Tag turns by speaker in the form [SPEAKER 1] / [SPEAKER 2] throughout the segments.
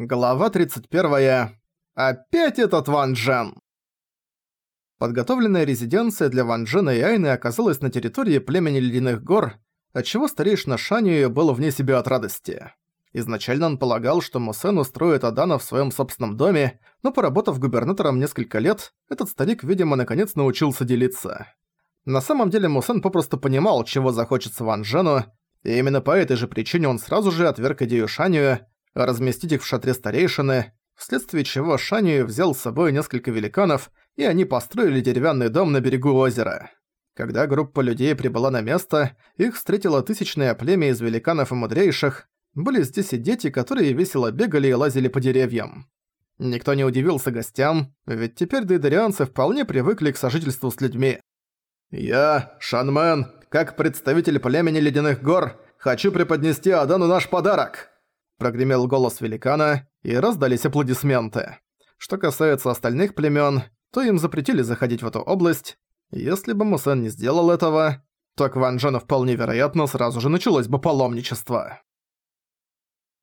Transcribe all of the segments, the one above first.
[SPEAKER 1] Глава 31. Опять этот Ван Джен! Подготовленная резиденция для Ван Джена и Айны оказалась на территории племени Ледяных гор, отчего старейшина Шанью был вне себя от радости. Изначально он полагал, что Мусен устроит Адана в своем собственном доме, но поработав губернатором несколько лет, этот старик, видимо, наконец научился делиться. На самом деле Мусен попросту понимал, чего захочется Ван Джену, и именно по этой же причине он сразу же отверг идею Шанью, разместить их в шатре старейшины, вследствие чего Шанью взял с собой несколько великанов, и они построили деревянный дом на берегу озера. Когда группа людей прибыла на место, их встретило тысячное племя из великанов и мудрейших, были здесь и дети, которые весело бегали и лазили по деревьям. Никто не удивился гостям, ведь теперь дейдарианцы вполне привыкли к сожительству с людьми. «Я, Шанмен, как представитель племени Ледяных Гор, хочу преподнести Адану наш подарок!» Прогремел голос великана, и раздались аплодисменты. Что касается остальных племён, то им запретили заходить в эту область. Если бы Мусен не сделал этого, то к Ван Джену вполне вероятно сразу же началось бы паломничество.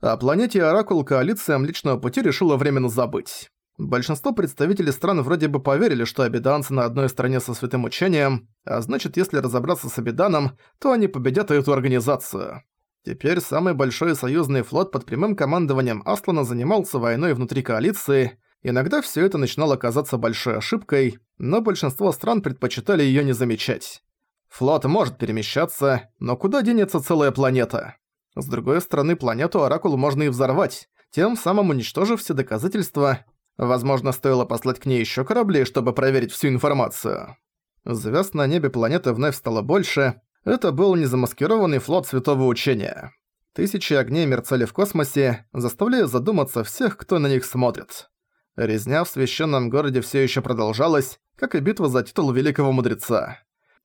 [SPEAKER 1] О планете Оракул коалиция Млечного Пути решила временно забыть. Большинство представителей стран вроде бы поверили, что обиданцы на одной стороне со святым учением, а значит, если разобраться с обиданом, то они победят эту организацию. Теперь самый большой союзный флот под прямым командованием Аслана занимался войной внутри коалиции. Иногда все это начинало казаться большой ошибкой, но большинство стран предпочитали ее не замечать. Флот может перемещаться, но куда денется целая планета? С другой стороны, планету Оракул можно и взорвать, тем самым уничтожив все доказательства. Возможно, стоило послать к ней еще корабли, чтобы проверить всю информацию. Звезд на небе планеты вновь стало больше, это был незамаскированный флот Святого Учения. Тысячи огней мерцали в космосе, заставляя задуматься всех, кто на них смотрит. Резня в священном городе все еще продолжалась, как и битва за титул Великого Мудреца.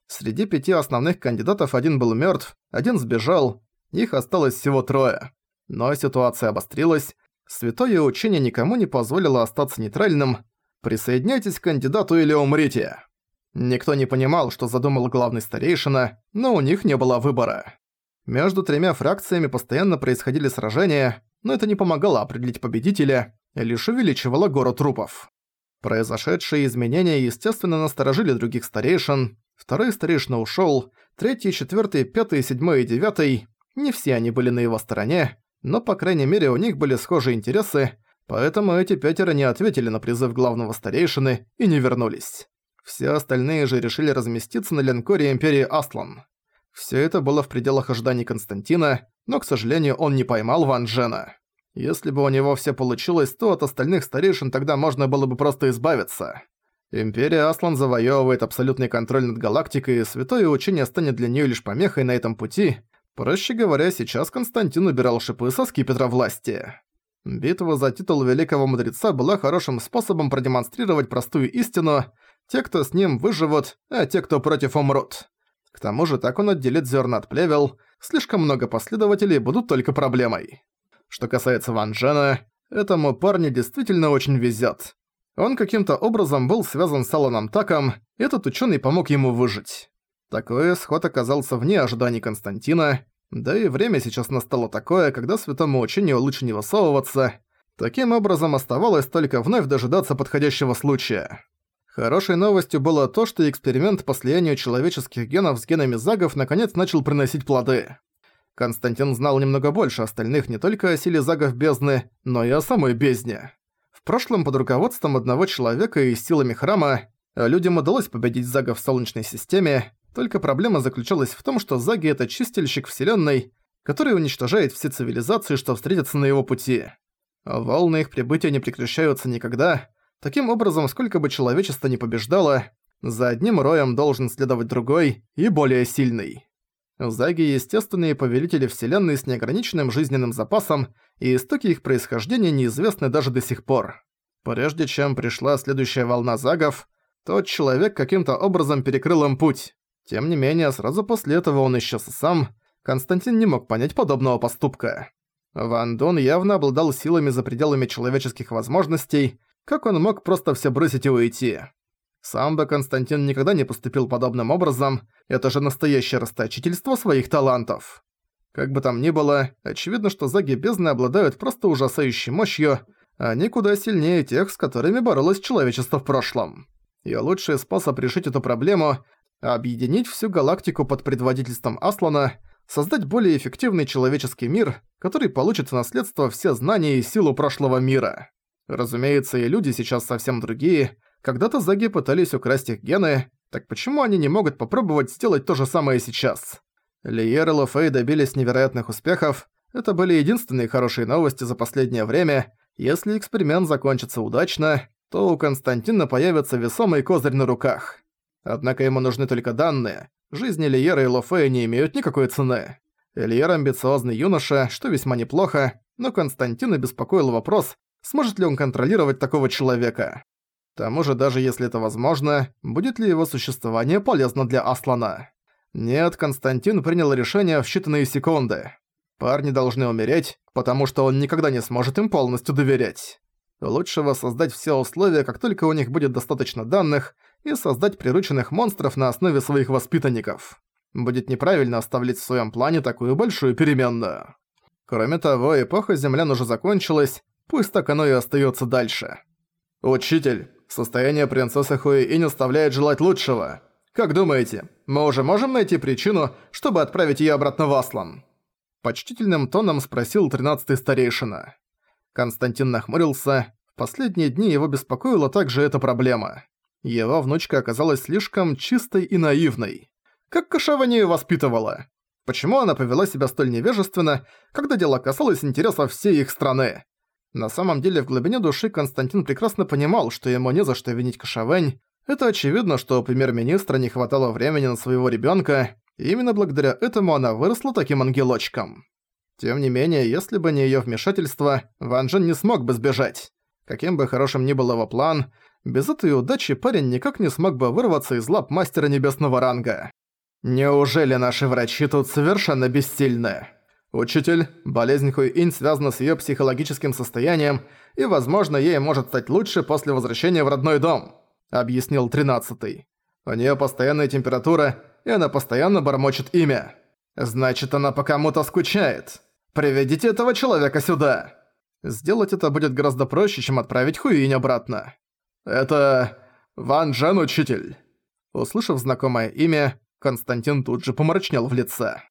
[SPEAKER 1] Среди пяти основных кандидатов один был мертв, один сбежал, их осталось всего трое. Но ситуация обострилась, Святое Учение никому не позволило остаться нейтральным. Присоединяйтесь к кандидату или умрите. Никто не понимал, что задумал главный старейшина, но у них не было выбора. Между тремя фракциями постоянно происходили сражения, но это не помогало определить победителя, лишь увеличивало гору трупов. Произошедшие изменения, естественно, насторожили других старейшин. Второй старейшина ушёл, третий, четвёртый, пятый, седьмой и девятый. Не все они были на его стороне, но, по крайней мере, у них были схожие интересы, поэтому эти пятеро не ответили на призыв главного старейшины и не вернулись. Все остальные же решили разместиться на линкоре Империи Аслан. Все это было в пределах ожиданий Константина, но, к сожалению, он не поймал Ван Джена. Если бы у него все получилось, то от остальных старейшин тогда можно было бы просто избавиться. Империя Аслан завоевывает абсолютный контроль над галактикой, и святое учение станет для нее лишь помехой на этом пути. Проще говоря, сейчас Константин убирал шипы со скипетра власти. Битва за титул Великого Мудреца была хорошим способом продемонстрировать простую истину – те, кто с ним, выживут, а те, кто против, умрут. К тому же так он отделит зерна от плевел, слишком много последователей будут только проблемой. Что касается Ван Джена, этому парню действительно очень везет. Он каким-то образом был связан с Аланом Таком, и этот ученый помог ему выжить. Такой исход оказался вне ожиданий Константина, да и время сейчас настало такое, когда святому учению лучше не высовываться. Таким образом, оставалось только вновь дожидаться подходящего случая. Хорошей новостью было то, что эксперимент по слиянию человеческих генов с генами загов наконец начал приносить плоды. Константин знал немного больше остальных не только о силе загов бездны, но и о самой бездне. В прошлом под руководством одного человека и силами храма людям удалось победить загов в Солнечной системе, только проблема заключалась в том, что заги — это чистильщик Вселенной, который уничтожает все цивилизации, что встретятся на его пути. Волны их прибытия не прекращаются никогда — Таким образом, сколько бы человечество ни побеждало, за одним роем должен следовать другой и более сильный. Заги – естественные повелители Вселенной с неограниченным жизненным запасом, и истоки их происхождения неизвестны даже до сих пор. Прежде чем пришла следующая волна загов, тот человек каким-то образом перекрыл им путь. Тем не менее, сразу после этого он исчез сам. Константин не мог понять подобного поступка. Ван Дон явно обладал силами за пределами человеческих возможностей, как он мог просто все бросить и уйти? Сам бы Константин никогда не поступил подобным образом, это же настоящее расточительство своих талантов. Как бы там ни было, очевидно, что заги бездны обладают просто ужасающей мощью, они куда сильнее тех, с которыми боролось человечество в прошлом. И лучший способ решить эту проблему – объединить всю галактику под предводительством Аслана, создать более эффективный человеческий мир, который получит в наследство все знания и силу прошлого мира. Разумеется, и люди сейчас совсем другие. Когда-то заги пытались украсть их гены, так почему они не могут попробовать сделать то же самое сейчас? Лиер и Лофей добились невероятных успехов. Это были единственные хорошие новости за последнее время. Если эксперимент закончится удачно, то у Константина появится весомый козырь на руках. Однако ему нужны только данные. Жизни Лиера и Лофея не имеют никакой цены. Лиер амбициозный юноша, что весьма неплохо, но Константина беспокоил вопрос, сможет ли он контролировать такого человека. К тому же, даже если это возможно, будет ли его существование полезно для Аслана. Нет, Константин принял решение в считанные секунды. Парни должны умереть, потому что он никогда не сможет им полностью доверять. Лучше воссоздать все условия, как только у них будет достаточно данных, и создать прирученных монстров на основе своих воспитанников. Будет неправильно оставлять в своем плане такую большую переменную. Кроме того, эпоха землян уже закончилась, пусть так оно и остается дальше. «Учитель, состояние принцессы Хуи не оставляет желать лучшего. Как думаете, мы уже можем найти причину, чтобы отправить её обратно в Аслан?» Почтительным тоном спросил тринадцатый старейшина. Константин нахмурился. В последние дни его беспокоила также эта проблема. Его внучка оказалась слишком чистой и наивной. Как Кашава не воспитывала? Почему она повела себя столь невежественно, когда дело касалось интересов всей их страны? На самом деле, в глубине души Константин прекрасно понимал, что ему не за что винить Кашавэнь, это очевидно, что у премьер-министра не хватало времени на своего ребенка, и именно благодаря этому она выросла таким ангелочком. Тем не менее, если бы не ее вмешательство, Ван Джен не смог бы сбежать. Каким бы хорошим ни был его план, без этой удачи парень никак не смог бы вырваться из лап мастера небесного ранга. Неужели наши врачи тут совершенно бессильны? Учитель, болезнь Хуи-Инь связана с ее психологическим состоянием, и, возможно, ей может стать лучше после возвращения в родной дом. — объяснил тринадцатый. «У неё постоянная температура, и она постоянно бормочет имя. Значит, она по кому-то скучает. Приведите этого человека сюда!» Сделать это будет гораздо проще, чем отправить Хуинь обратно. «Это... Ван Джен, учитель!» Услышав знакомое имя, Константин тут же помрачнел в лице.